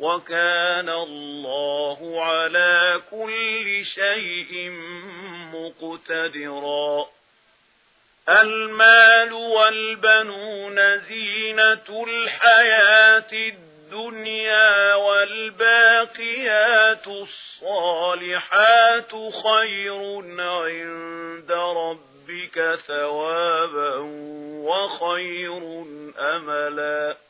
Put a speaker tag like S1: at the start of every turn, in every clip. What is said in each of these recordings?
S1: وَكَانَ اللَّهُ عَلَى كُلِّ شَيْءٍ مُقْتَدِرًا. الْمَالُ وَالْبَنُونَ زِينَةُ الْحَيَاةِ الدُّنْيَا وَالْبَاقِيَاتُ الصَّالِحَاتُ خَيْرٌ عِندَ رَبِّكَ ثَوَابًا وَخَيْرٌ أَمَلًا.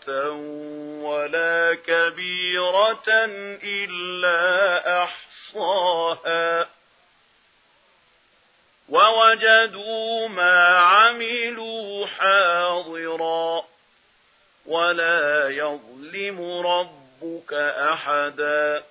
S1: مرة إلا أحصاها. ووجدوا ما عملوا حاضرا. ولا يظلم ربك أحداً.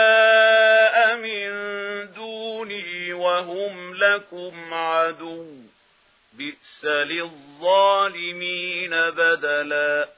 S1: للظالمين بدلاً